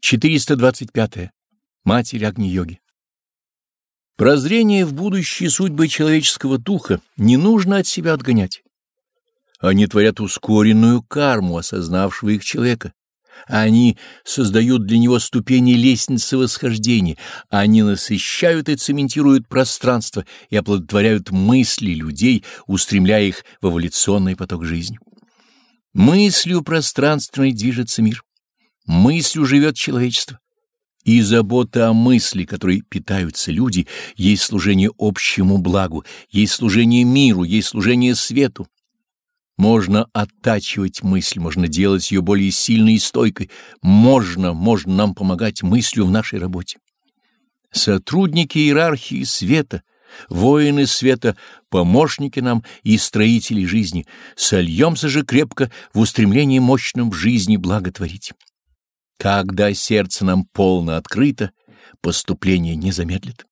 425. -е. Матерь Агни-йоги. Прозрение в будущие судьбы человеческого духа не нужно от себя отгонять. Они творят ускоренную карму осознавшего их человека. Они создают для него ступени лестницы восхождения, они насыщают и цементируют пространство и оплодотворяют мысли людей, устремляя их в эволюционный поток жизни. Мыслью пространственной движется мир. Мыслью живет человечество. И забота о мысли, которой питаются люди, есть служение общему благу, есть служение миру, есть служение свету. Можно оттачивать мысль, можно делать ее более сильной и стойкой, можно, можно нам помогать мыслью в нашей работе. Сотрудники иерархии света, воины света, помощники нам и строители жизни, сольемся же крепко в устремлении мощном в жизни благотворить. Когда сердце нам полно открыто, поступление не замедлит.